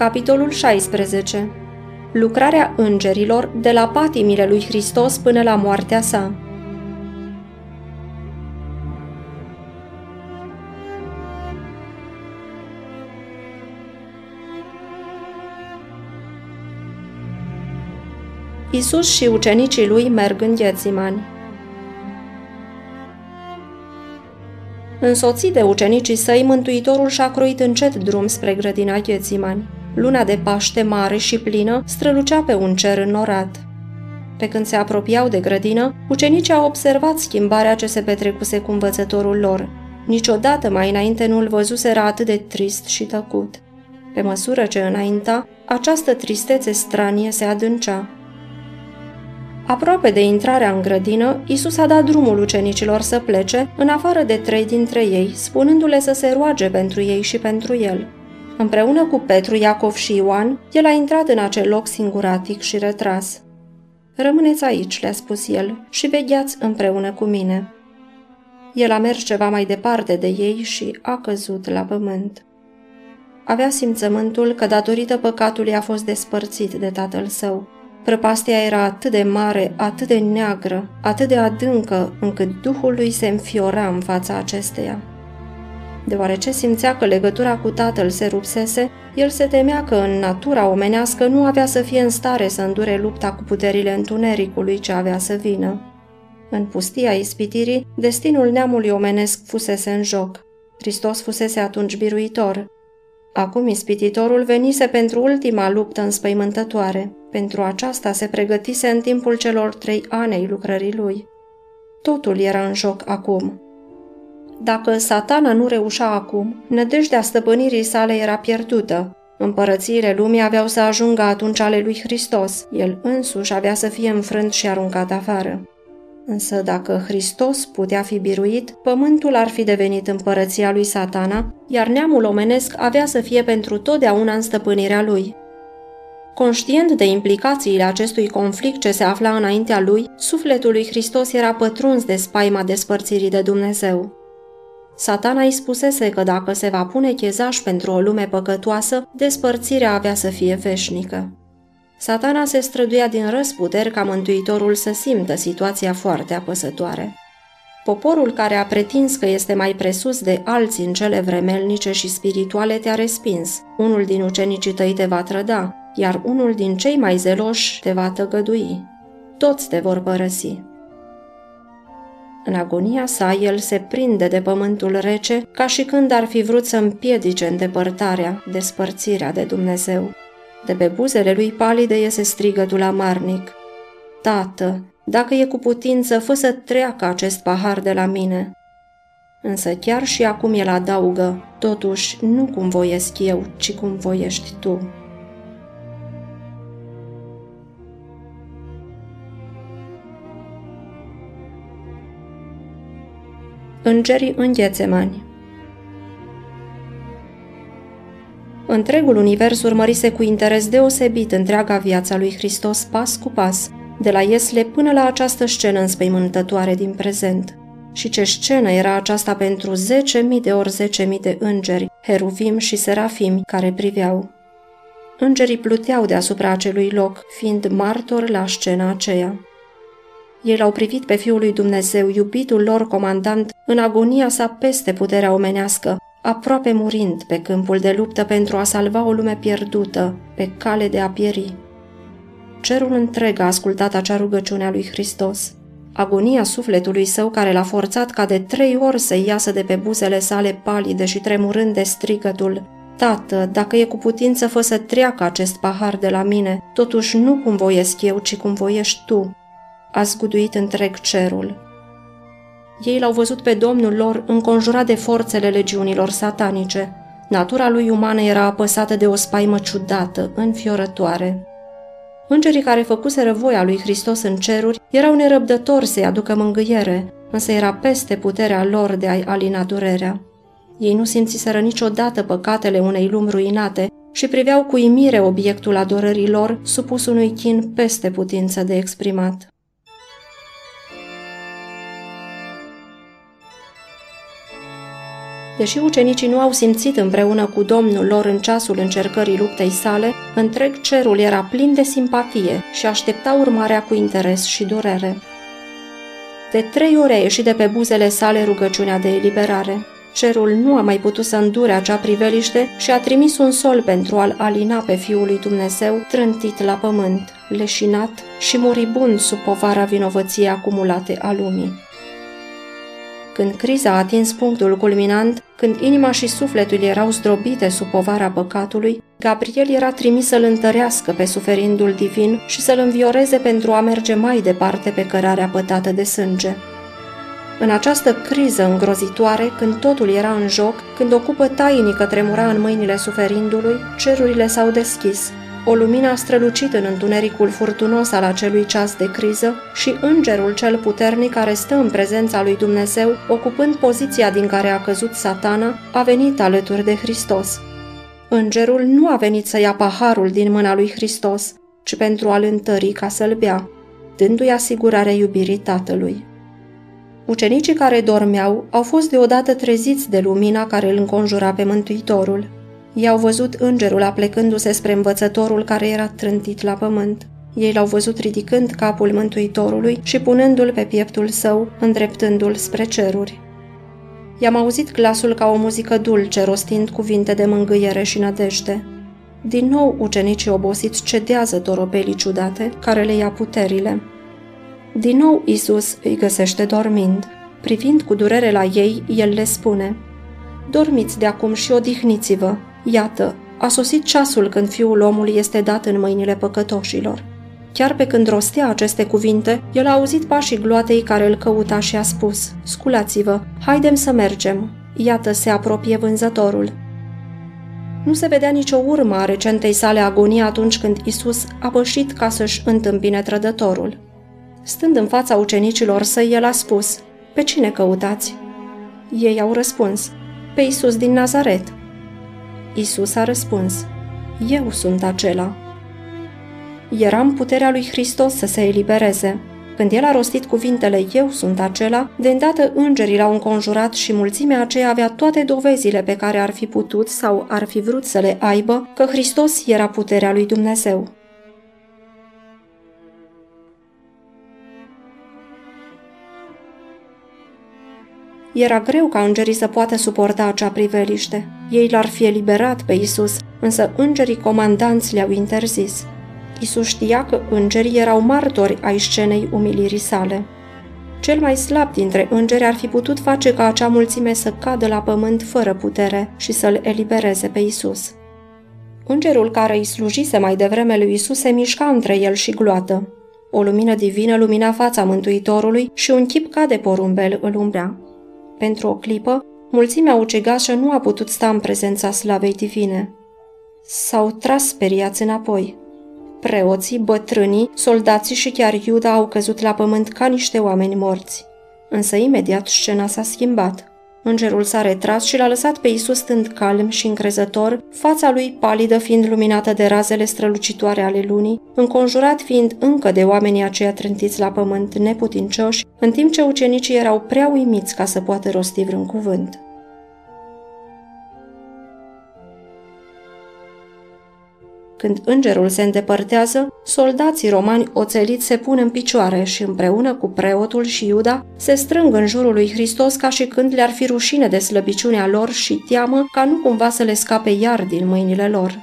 Capitolul 16 Lucrarea îngerilor de la patimile lui Hristos până la moartea sa Isus și ucenicii lui merg în Ghețimani. Însoțit de ucenicii săi, Mântuitorul și-a croit încet drum spre grădina Ghețimani. Luna de Paște mare și plină strălucea pe un cer înnorat. Pe când se apropiau de grădină, ucenicii au observat schimbarea ce se petrecuse cu învățătorul lor. Niciodată mai înainte nu-l văzuseră atât de trist și tăcut. Pe măsură ce înainta, această tristețe stranie se adâncea. Aproape de intrarea în grădină, Isus a dat drumul ucenicilor să plece, în afară de trei dintre ei, spunându-le să se roage pentru ei și pentru el. Împreună cu Petru, Iacov și Ioan, el a intrat în acel loc singuratic și retras. Rămâneți aici, le-a spus el, și vegheați împreună cu mine. El a mers ceva mai departe de ei și a căzut la pământ. Avea simțământul că datorită păcatului a fost despărțit de tatăl său Prăpastia era atât de mare, atât de neagră, atât de adâncă, încât Duhul lui se înfiora în fața acesteia. Deoarece simțea că legătura cu tatăl se rupsese, el se temea că în natura omenească nu avea să fie în stare să îndure lupta cu puterile întunericului ce avea să vină. În pustia ispitirii, destinul neamului omenesc fusese în joc. Hristos fusese atunci biruitor, Acum ispititorul venise pentru ultima luptă înspăimântătoare. Pentru aceasta se pregătise în timpul celor trei ani ai lucrării lui. Totul era în joc acum. Dacă satana nu reușea acum, nădejdea stăpânirii sale era pierdută. Împărățiile lumii aveau să ajungă atunci ale lui Hristos. El însuși avea să fie înfrânt și aruncat afară. Însă dacă Hristos putea fi biruit, pământul ar fi devenit împărăția lui satana, iar neamul omenesc avea să fie pentru totdeauna în stăpânirea lui. Conștient de implicațiile acestui conflict ce se afla înaintea lui, sufletul lui Hristos era pătruns de spaima despărțirii de Dumnezeu. Satana îi spusese că dacă se va pune chezaș pentru o lume păcătoasă, despărțirea avea să fie veșnică. Satana se străduia din răsputeri ca mântuitorul să simtă situația foarte apăsătoare. Poporul care a pretins că este mai presus de alții în cele vremelnice și spirituale te-a respins. Unul din ucenicii tăi te va trăda, iar unul din cei mai zeloși te va tăgădui. Toți te vor părăsi. În agonia sa, el se prinde de pământul rece, ca și când ar fi vrut să împiedice îndepărtarea, despărțirea de Dumnezeu. De pe buzele lui palide iese strigătul amarnic. Tată, dacă e cu putință, fă să treacă acest pahar de la mine. Însă chiar și acum el adaugă, totuși nu cum voiesc eu, ci cum voiești tu. Îngerii în Ghețemani Întregul univers urmărise cu interes deosebit întreaga viața lui Hristos pas cu pas, de la Iesle până la această scenă înspăimântătoare din prezent. Și ce scenă era aceasta pentru zece mii de ori zece mii de îngeri, heruvim și serafimi care priveau. Îngerii pluteau deasupra acelui loc, fiind martori la scena aceea. Ei l-au privit pe Fiul lui Dumnezeu, iubitul lor comandant, în agonia sa peste puterea omenească, aproape murind pe câmpul de luptă pentru a salva o lume pierdută, pe cale de a pieri. Cerul întreg a ascultat acea rugăciune a lui Hristos. Agonia sufletului său care l-a forțat ca de trei ori să iasă de pe buzele sale palide și tremurând de strigătul Tată, dacă e cu putință, fă să treacă acest pahar de la mine, totuși nu cum voiesc eu, ci cum voiești tu. A zguduit întreg cerul. Ei l-au văzut pe Domnul lor înconjurat de forțele legiunilor satanice. Natura lui umană era apăsată de o spaimă ciudată, înfiorătoare. Îngerii care făcuseră voia lui Hristos în ceruri erau nerăbdători să-i aducă mângâiere, însă era peste puterea lor de a-i alina durerea. Ei nu simțiseră niciodată păcatele unei lumi ruinate și priveau cu imire obiectul adorării lor supus unui chin peste putință de exprimat. Deși ucenicii nu au simțit împreună cu Domnul lor în ceasul încercării luptei sale, întreg cerul era plin de simpatie și aștepta urmarea cu interes și durere. De trei ore a ieșit de pe buzele sale rugăciunea de eliberare. Cerul nu a mai putut să îndure acea priveliște și a trimis un sol pentru a-l alina pe Fiul lui Dumnezeu, trântit la pământ, leșinat și moribund sub povara vinovăției acumulate a lumii. Când criza a atins punctul culminant, când inima și sufletul erau zdrobite sub povara păcatului, Gabriel era trimis să-l întărească pe suferindul divin și să-l învioreze pentru a merge mai departe pe cărarea pătată de sânge. În această criză îngrozitoare, când totul era în joc, când o cupă tainică tremura în mâinile suferindului, cerurile s-au deschis, o lumină a strălucit în întunericul furtunos al acelui ceas de criză și îngerul cel puternic care stă în prezența lui Dumnezeu, ocupând poziția din care a căzut satana, a venit alături de Hristos. Îngerul nu a venit să ia paharul din mâna lui Hristos, ci pentru a-l întări ca să-l bea, dându-i asigurarea iubirii Tatălui. Ucenicii care dormeau au fost deodată treziți de lumina care îl înconjura pe Mântuitorul – I-au văzut îngerul aplecându-se spre învățătorul care era trântit la pământ. Ei l-au văzut ridicând capul Mântuitorului și punându-l pe pieptul său, îndreptându-l spre ceruri. I-am auzit glasul ca o muzică dulce, rostind cuvinte de mângâiere și nădejde. Din nou, ucenicii obosiți cedează toropelii ciudate, care le ia puterile. Din nou, Isus îi găsește dormind. Privind cu durere la ei, el le spune, Dormiți de acum și odihniți-vă, Iată, a sosit ceasul când fiul omului este dat în mâinile păcătoșilor. Chiar pe când rostea aceste cuvinte, el a auzit pașii gloatei care îl căuta și a spus, Sculați-vă, haidem să mergem. Iată, se apropie vânzătorul. Nu se vedea nicio urmă a recentei sale agonie atunci când Isus a pășit ca să-și întâmpine trădătorul. Stând în fața ucenicilor săi, el a spus, Pe cine căutați? Ei au răspuns, Pe Isus din Nazaret. Isus a răspuns, Eu sunt acela. Era în puterea lui Hristos să se elibereze. Când el a rostit cuvintele Eu sunt acela, de îndată îngerii l-au înconjurat și mulțimea aceea avea toate dovezile pe care ar fi putut sau ar fi vrut să le aibă că Hristos era puterea lui Dumnezeu. Era greu ca îngerii să poată suporta acea priveliște. Ei l-ar fi eliberat pe Isus, însă îngerii comandanți le-au interzis. Isus știa că îngerii erau martori ai scenei umilirii sale. Cel mai slab dintre îngeri ar fi putut face ca acea mulțime să cadă la pământ fără putere și să-l elibereze pe Isus. Îngerul care îi slujise mai devreme lui Isus se mișca între el și gloată. O lumină divină lumina fața Mântuitorului și un chip ca de porumbel îl umbrea. Pentru o clipă, mulțimea ucigașă nu a putut sta în prezența slavei divine. S-au tras speriați înapoi. Preoții, bătrânii, soldații și chiar Iuda au căzut la pământ ca niște oameni morți. Însă imediat scena s-a schimbat. Îngerul s-a retras și l-a lăsat pe Isus stând calm și încrezător, fața lui palidă fiind luminată de razele strălucitoare ale lunii, înconjurat fiind încă de oamenii aceia trântiți la pământ neputincioși, în timp ce ucenicii erau prea uimiți ca să poată rosti vreun cuvânt. Când îngerul se îndepărtează, soldații romani oțeliți se pun în picioare și împreună cu preotul și Iuda se strâng în jurul lui Hristos ca și când le-ar fi rușine de slăbiciunea lor și teamă ca nu cumva să le scape iar din mâinile lor.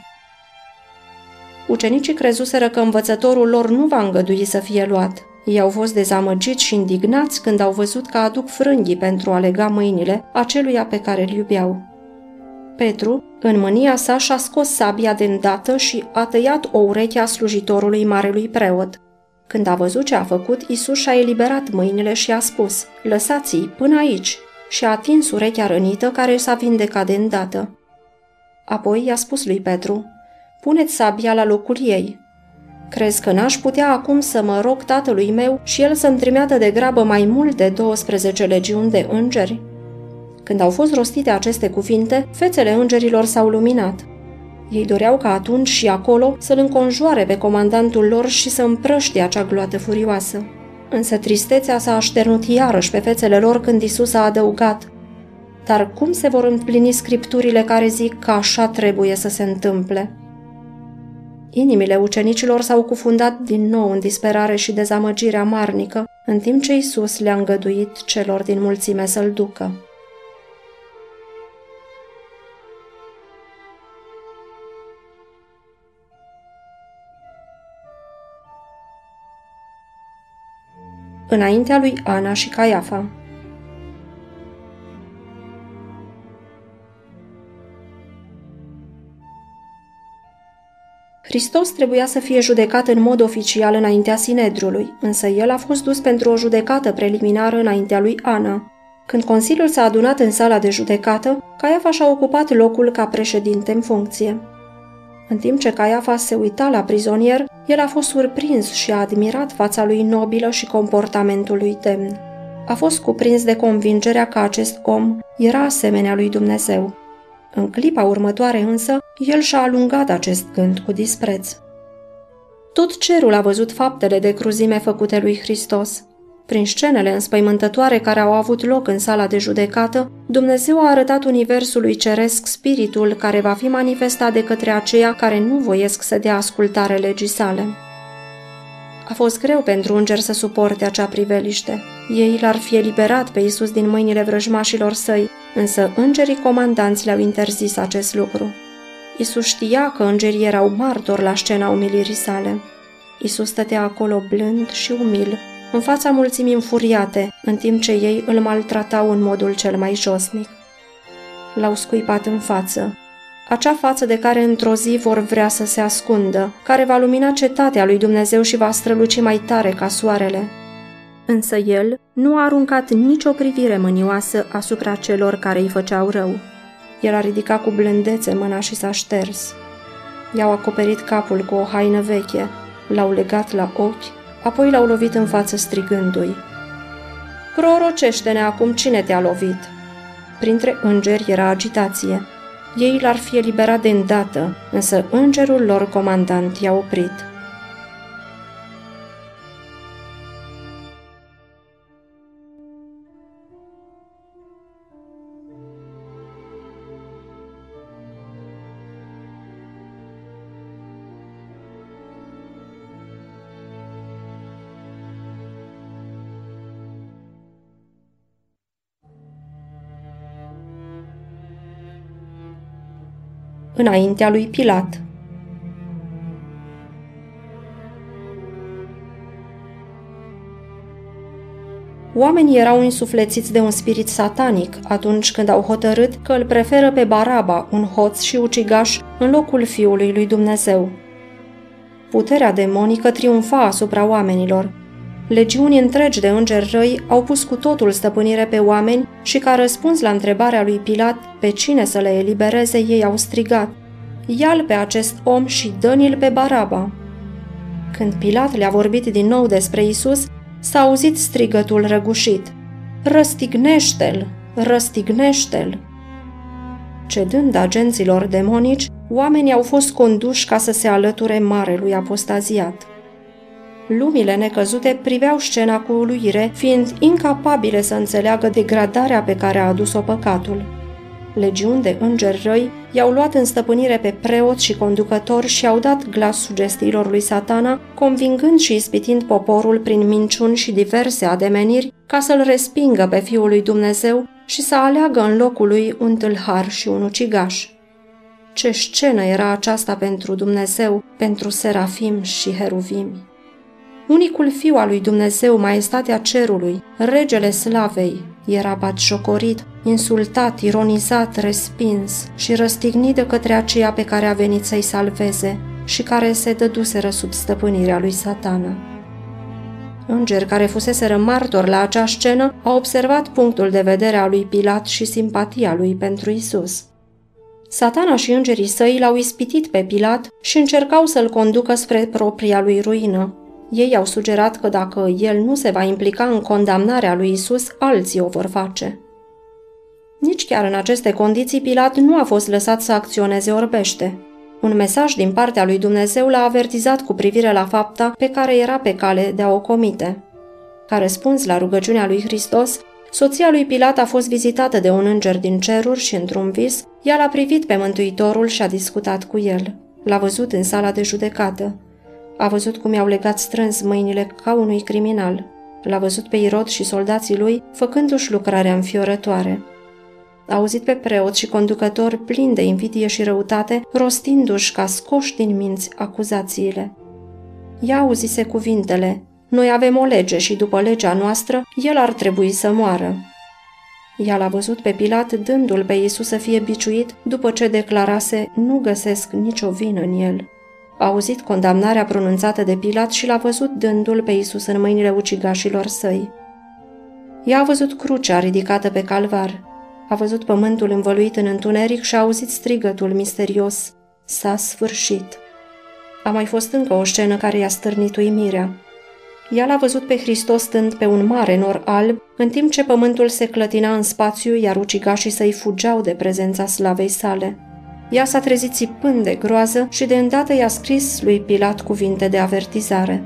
Ucenicii crezuseră că învățătorul lor nu va îngădui să fie luat. Ei au fost dezamăgiți și indignați când au văzut că aduc frânghii pentru a lega mâinile aceluia pe care îl iubeau. Petru, în mânia sa, și-a scos sabia de îndată și a tăiat o ureche a slujitorului marelui preot. Când a văzut ce a făcut, Isus și-a eliberat mâinile și a spus, Lăsați-i până aici, și a atins urechea rănită care s-a vindecat de îndată. Apoi i-a spus lui Petru, Puneți sabia la locul ei. Crezi că n-aș putea acum să mă rog tatălui meu și el să-mi trimeată de grabă mai mult de 12 legiuni de îngeri? Când au fost rostite aceste cuvinte, fețele îngerilor s-au luminat. Ei doreau ca atunci și acolo să-l înconjoare pe comandantul lor și să împrăștie acea gloată furioasă. Însă tristețea s-a așternut iarăși pe fețele lor când Isus a adăugat Dar cum se vor împlini scripturile care zic că așa trebuie să se întâmple? Inimile ucenicilor s-au cufundat din nou în disperare și dezamăgire amarnică, în timp ce Isus le-a îngăduit celor din mulțime să-l ducă. Înaintea lui Ana și Caiafa Hristos trebuia să fie judecat în mod oficial înaintea Sinedrului, însă el a fost dus pentru o judecată preliminară înaintea lui Ana. Când Consiliul s-a adunat în sala de judecată, Caiafa și-a ocupat locul ca președinte în funcție. În timp ce Caiafa se uita la prizonier, el a fost surprins și a admirat fața lui nobilă și comportamentul lui demn. A fost cuprins de convingerea că acest om era asemenea lui Dumnezeu. În clipa următoare însă, el și-a alungat acest gând cu dispreț. Tot cerul a văzut faptele de cruzime făcute lui Hristos. Prin scenele înspăimântătoare care au avut loc în sala de judecată, Dumnezeu a arătat Universului Ceresc spiritul care va fi manifestat de către aceia care nu voiesc să dea ascultare legii sale. A fost greu pentru înger să suporte acea priveliște. Ei l-ar fi eliberat pe Isus din mâinile vrăjmașilor săi, însă îngerii comandanți le-au interzis acest lucru. Isus știa că îngerii erau martori la scena umilirii sale. Isus stătea acolo blând și umil, în fața mulțimii înfuriate, în timp ce ei îl maltratau în modul cel mai josnic. L-au scuipat în față, acea față de care într-o zi vor vrea să se ascundă, care va lumina cetatea lui Dumnezeu și va străluci mai tare ca soarele. Însă el nu a aruncat nicio privire mânioasă asupra celor care îi făceau rău. El a ridicat cu blândețe mâna și s-a șters. I-au acoperit capul cu o haină veche, l-au legat la ochi, apoi l-au lovit în față strigându-i. Prorocește-ne acum cine te-a lovit! Printre îngeri era agitație. Ei l-ar fi eliberat de îndată, însă îngerul lor comandant i-a oprit. Înaintea lui Pilat. Oamenii erau insuflețiți de un spirit satanic atunci când au hotărât că îl preferă pe Baraba, un hoț și ucigaș, în locul fiului lui Dumnezeu. Puterea demonică triumfa asupra oamenilor, legiuni întregi de îngeri răi au pus cu totul stăpânire pe oameni și ca răspuns la întrebarea lui Pilat pe cine să le elibereze, ei au strigat, Ia-l pe acest om și dă-l pe Baraba. Când Pilat le-a vorbit din nou despre Isus, s-a auzit strigătul răgușit. Răstignește-l! Răstignește-l! Cedând agenților demonici, oamenii au fost conduși ca să se alăture marelui apostaziat. Lumile necăzute priveau scena cu uluire, fiind incapabile să înțeleagă degradarea pe care a adus-o păcatul. Legiuni de îngeri răi i-au luat în stăpânire pe preoți și conducători și au dat glas sugestiilor lui satana, convingând și ispitind poporul prin minciuni și diverse ademeniri ca să-l respingă pe Fiul lui Dumnezeu și să aleagă în locul lui un tâlhar și un ucigaș. Ce scenă era aceasta pentru Dumnezeu, pentru serafim și heruvimi! Unicul fiu al lui Dumnezeu, maestatea cerului, regele slavei, era batjocorit, insultat, ironizat, respins și răstignit de către aceea pe care a venit să-i salveze și care se dăduseră sub stăpânirea lui satana. Îngeri care fuseseră martor la acea scenă au observat punctul de vedere al lui Pilat și simpatia lui pentru Isus. Satana și îngerii săi l-au ispitit pe Pilat și încercau să-l conducă spre propria lui ruină, ei au sugerat că dacă el nu se va implica în condamnarea lui Isus, alții o vor face. Nici chiar în aceste condiții, Pilat nu a fost lăsat să acționeze orbește. Un mesaj din partea lui Dumnezeu l-a avertizat cu privire la fapta pe care era pe cale de a o comite. Ca răspuns la rugăciunea lui Hristos, Soția lui Pilat a fost vizitată de un înger din ceruri și, într-un vis, ea l-a privit pe Mântuitorul și a discutat cu el. L-a văzut în sala de judecată. A văzut cum i-au legat strâns mâinile ca unui criminal. L-a văzut pe Irod și soldații lui făcându-și lucrarea înfiorătoare. A auzit pe preot și conducător plini de invidie și răutate, rostindu-și ca scoși din minți acuzațiile. Ea auzise cuvintele, noi avem o lege și după legea noastră, el ar trebui să moară. Ea l-a văzut pe Pilat dându-l pe Iisus să fie biciuit după ce declarase nu găsesc nicio vină în el. A auzit condamnarea pronunțată de Pilat și l-a văzut dându-l pe Iisus în mâinile ucigașilor săi. Ea a văzut crucea ridicată pe calvar, a văzut pământul învăluit în întuneric și a auzit strigătul misterios. S-a sfârșit. A mai fost încă o scenă care i-a stârnit uimirea. Ea l-a văzut pe Hristos stând pe un mare nor alb, în timp ce pământul se clătina în spațiu, iar ucigașii săi fugeau de prezența slavei sale. Ea s-a trezit țipând de groază și de îndată i-a scris lui Pilat cuvinte de avertizare.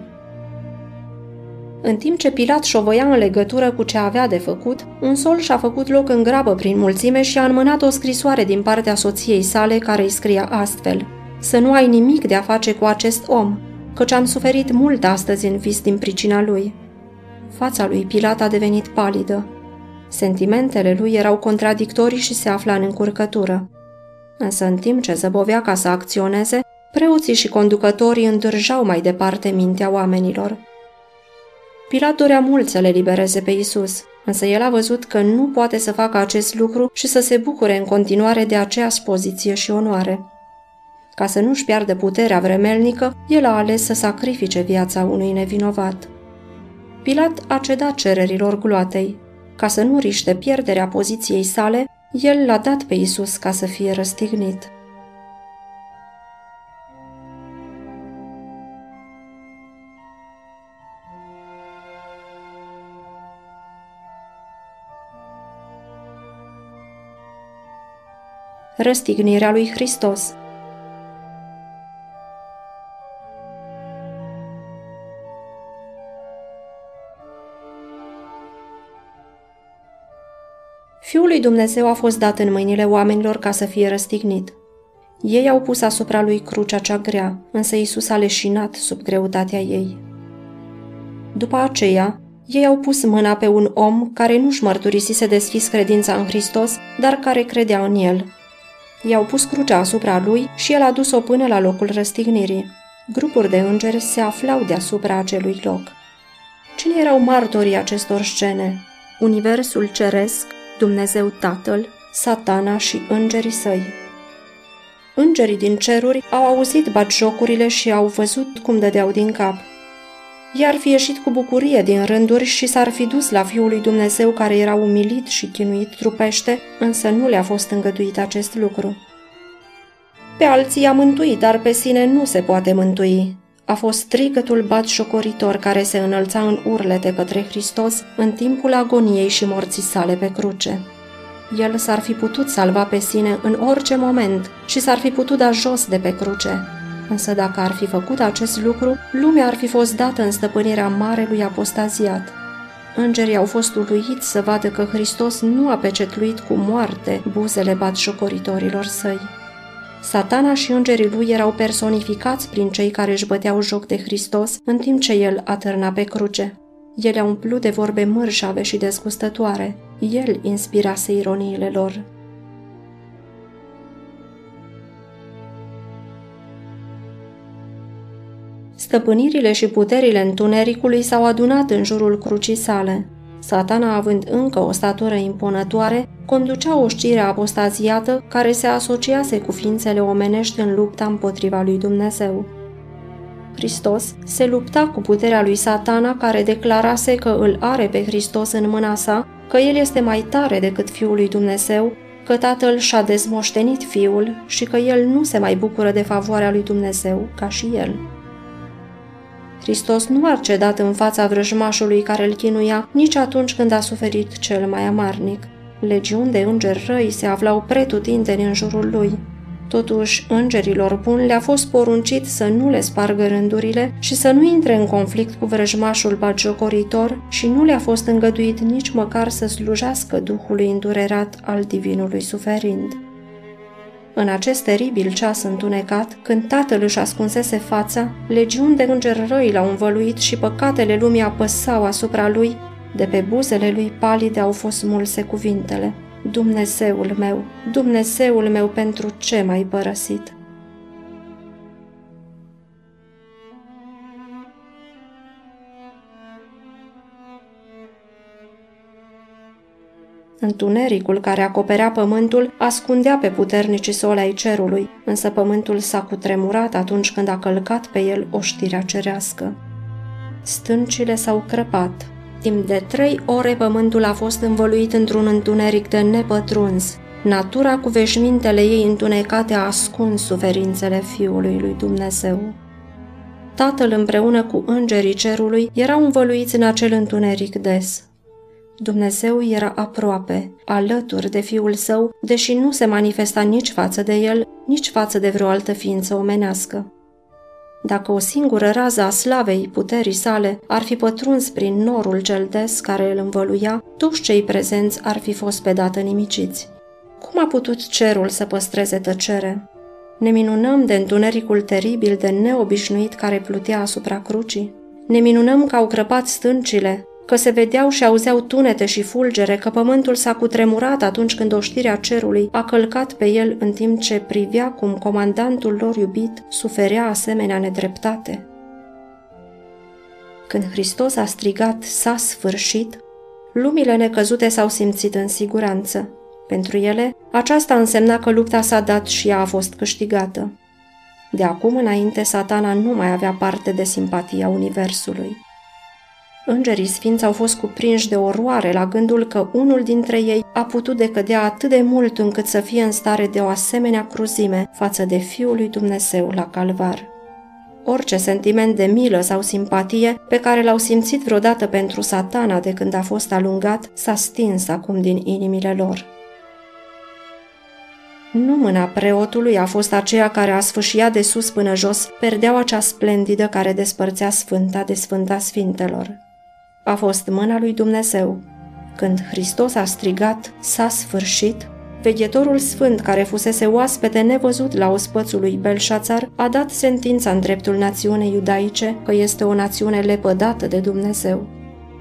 În timp ce Pilat șovăia în legătură cu ce avea de făcut, un sol și-a făcut loc în grabă prin mulțime și a înmânat o scrisoare din partea soției sale care îi scria astfel Să nu ai nimic de a face cu acest om, căci am suferit mult astăzi în vis din pricina lui. Fața lui Pilat a devenit palidă. Sentimentele lui erau contradictorii și se afla în încurcătură. Însă în timp ce zăbovea ca să acționeze, preoții și conducătorii îndârjau mai departe mintea oamenilor. Pilat dorea mult să le libereze pe Isus, însă el a văzut că nu poate să facă acest lucru și să se bucure în continuare de aceeași poziție și onoare. Ca să nu-și piardă puterea vremelnică, el a ales să sacrifice viața unui nevinovat. Pilat a cedat cererilor gloatei. Ca să nu riște pierderea poziției sale, el l-a dat pe Isus ca să fie răstignit. Răstignirea lui Hristos Dumnezeu a fost dat în mâinile oamenilor ca să fie răstignit. Ei au pus asupra lui crucea cea grea, însă Isus a leșinat sub greutatea ei. După aceea, ei au pus mâna pe un om care nu-și mărturisise deschis credința în Hristos, dar care credea în el. I-au pus crucea asupra lui și el a dus-o până la locul răstignirii. Grupuri de îngeri se aflau deasupra acelui loc. Cine erau martorii acestor scene? Universul ceresc, Dumnezeu Tatăl, satana și îngerii săi. Îngerii din ceruri au auzit batjocurile și au văzut cum dădeau din cap. I-ar fi ieșit cu bucurie din rânduri și s-ar fi dus la Fiul lui Dumnezeu care era umilit și chinuit trupește, însă nu le-a fost îngăduit acest lucru. Pe alții a mântuit, dar pe sine nu se poate mântui. A fost strigătul batșocoritor care se înălța în urlete către Hristos în timpul agoniei și morții sale pe cruce. El s-ar fi putut salva pe sine în orice moment și s-ar fi putut da jos de pe cruce, Însă dacă ar fi făcut acest lucru, lumea ar fi fost dată în stăpânirea marelui apostaziat. Îngerii au fost uluiți să vadă că Hristos nu a pecetluit cu moarte buzele batjocoritorilor săi. Satana și îngerii lui erau personificați prin cei care își băteau joc de Hristos în timp ce el atârna pe cruce. El a umplut de vorbe mărșave și desgustătoare. El inspirase ironiile lor. Stăpânirile și puterile întunericului s-au adunat în jurul crucii sale. Satana, având încă o statură impunătoare, conducea o știre apostaziată care se asociase cu ființele omenești în lupta împotriva lui Dumnezeu. Hristos se lupta cu puterea lui satana care declarase că îl are pe Hristos în mâna sa, că el este mai tare decât Fiul lui Dumnezeu, că Tatăl și-a dezmoștenit Fiul și că el nu se mai bucură de favoarea lui Dumnezeu ca și el. Hristos nu a cedat în fața vrăjmașului care îl chinuia nici atunci când a suferit cel mai amarnic. Legiuni de îngeri răi se aflau pretutindeni în jurul lui. Totuși, îngerilor buni le-a fost poruncit să nu le spargă rândurile și să nu intre în conflict cu vrăjmașul bagiocoritor și nu le-a fost îngăduit nici măcar să slujească Duhului îndurerat al divinului suferind. În acest teribil ceas întunecat, când tatăl își ascunsese fața, legiuni de îngeri răi l-au învăluit și păcatele lumii apăsau asupra lui, de pe buzele lui palide au fost smulse cuvintele. Dumnezeul meu, Dumnezeul meu, pentru ce m-ai părăsit? Întunericul care acoperea pământul ascundea pe puternicii sole ai cerului, însă pământul s-a cutremurat atunci când a călcat pe el oștirea cerească. Stâncile s-au crăpat. Timp de trei ore pământul a fost învăluit într-un întuneric de nepătruns. Natura cu veșmintele ei întunecate a ascuns suferințele Fiului lui Dumnezeu. Tatăl împreună cu îngerii cerului erau învăluiți în acel întuneric des. Dumnezeu era aproape, alături de Fiul Său, deși nu se manifesta nici față de El, nici față de vreo altă ființă omenească. Dacă o singură rază a slavei puterii sale ar fi pătruns prin norul cel des care îl învăluia, toți cei prezenți ar fi fost pe dată nimiciți. Cum a putut cerul să păstreze tăcere? Ne minunăm de întunericul teribil de neobișnuit care plutea asupra crucii? Ne minunăm că au crăpat stâncile, că se vedeau și auzeau tunete și fulgere, că pământul s-a cutremurat atunci când oștirea cerului a călcat pe el în timp ce privea cum comandantul lor iubit suferea asemenea nedreptate. Când Hristos a strigat, s-a sfârșit, lumile necăzute s-au simțit în siguranță. Pentru ele, aceasta însemna că lupta s-a dat și ea a fost câștigată. De acum înainte, satana nu mai avea parte de simpatia Universului. Îngerii sfinți au fost cuprinși de oroare la gândul că unul dintre ei a putut decădea atât de mult încât să fie în stare de o asemenea cruzime față de Fiul lui Dumnezeu la calvar. Orice sentiment de milă sau simpatie pe care l-au simțit vreodată pentru satana de când a fost alungat s-a stins acum din inimile lor. Nu mâna preotului a fost aceea care a sfâșiat de sus până jos perdeaua cea splendidă care despărțea sfânta de sfânta sfintelor a fost mâna lui Dumnezeu. Când Hristos a strigat, s-a sfârșit, veghetorul sfânt care fusese oaspete nevăzut la ospățul lui Belșațar a dat sentința în dreptul națiunei iudaice că este o națiune lepădată de Dumnezeu.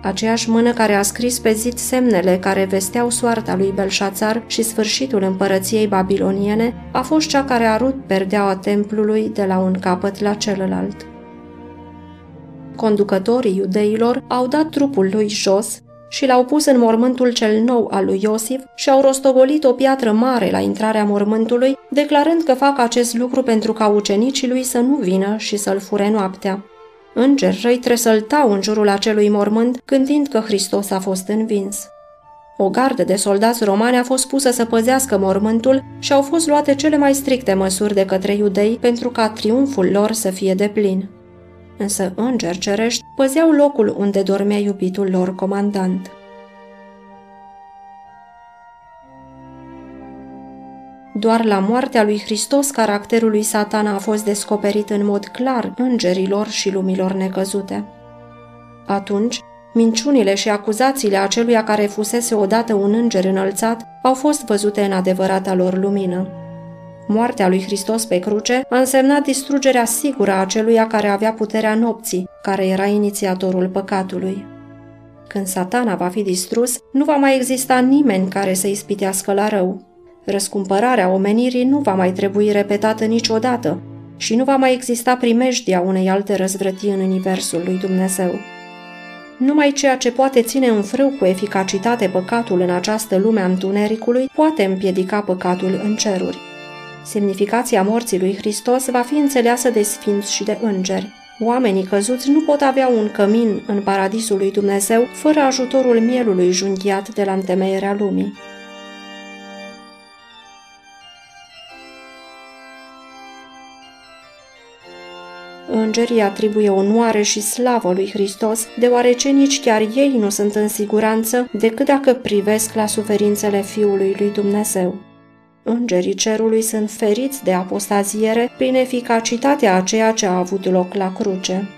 Aceeași mână care a scris pe zid semnele care vesteau soarta lui Belșațar și sfârșitul împărăției babiloniene a fost cea care a rupt perdeaua templului de la un capăt la celălalt conducătorii iudeilor au dat trupul lui jos și l-au pus în mormântul cel nou al lui Iosif și au rostogolit o piatră mare la intrarea mormântului, declarând că fac acest lucru pentru ca ucenicii lui să nu vină și să-l fure noaptea. Îngeri răi tresăltau în jurul acelui mormânt, gândind că Hristos a fost învins. O gardă de soldați romani a fost pusă să păzească mormântul și au fost luate cele mai stricte măsuri de către iudei pentru ca triumful lor să fie deplin însă îngeri cerești păzeau locul unde dormea iubitul lor comandant. Doar la moartea lui Hristos caracterul lui satana a fost descoperit în mod clar îngerilor și lumilor necăzute. Atunci, minciunile și acuzațiile aceluia care fusese odată un înger înălțat au fost văzute în adevărata lor lumină. Moartea lui Hristos pe cruce a însemnat distrugerea sigură a celuia care avea puterea nopții, care era inițiatorul păcatului. Când satana va fi distrus, nu va mai exista nimeni care să ispitească la rău. Răscumpărarea omenirii nu va mai trebui repetată niciodată și nu va mai exista primejdia unei alte răzvrătii în universul lui Dumnezeu. Numai ceea ce poate ține în frâu cu eficacitate păcatul în această lume a întunericului poate împiedica păcatul în ceruri. Semnificația morții lui Hristos va fi înțeleasă de sfinți și de îngeri. Oamenii căzuți nu pot avea un cămin în paradisul lui Dumnezeu fără ajutorul mielului junghiat de la întemeierea lumii. Îngerii atribuie onoare și slavă lui Hristos, deoarece nici chiar ei nu sunt în siguranță decât dacă privesc la suferințele Fiului lui Dumnezeu. Îngerii cerului sunt feriți de apostaziere prin eficacitatea a ceea ce a avut loc la cruce.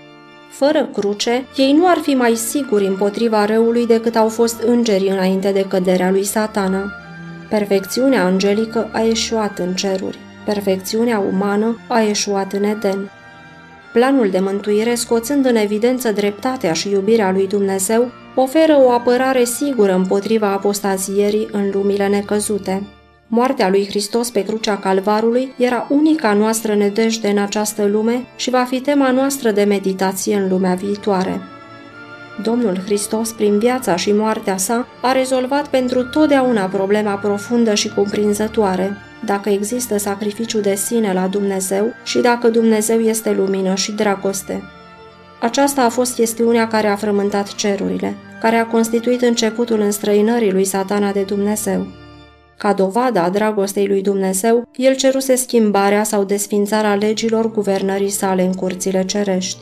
Fără cruce, ei nu ar fi mai siguri împotriva răului decât au fost îngerii înainte de căderea lui satana. Perfecțiunea angelică a ieșuat în ceruri, perfecțiunea umană a ieșuat în Eden. Planul de mântuire, scoțând în evidență dreptatea și iubirea lui Dumnezeu, oferă o apărare sigură împotriva apostazierii în lumile necăzute. Moartea lui Hristos pe crucea Calvarului era unica noastră nedejde în această lume și va fi tema noastră de meditație în lumea viitoare. Domnul Hristos, prin viața și moartea sa, a rezolvat pentru totdeauna problema profundă și cuprinzătoare, dacă există sacrificiu de sine la Dumnezeu și dacă Dumnezeu este lumină și dragoste. Aceasta a fost chestiunea care a frământat cerurile, care a constituit începutul înstrăinării lui satana de Dumnezeu. Ca dovadă a dragostei lui Dumnezeu, el ceruse schimbarea sau desfințarea legilor guvernării sale în curțile cerești.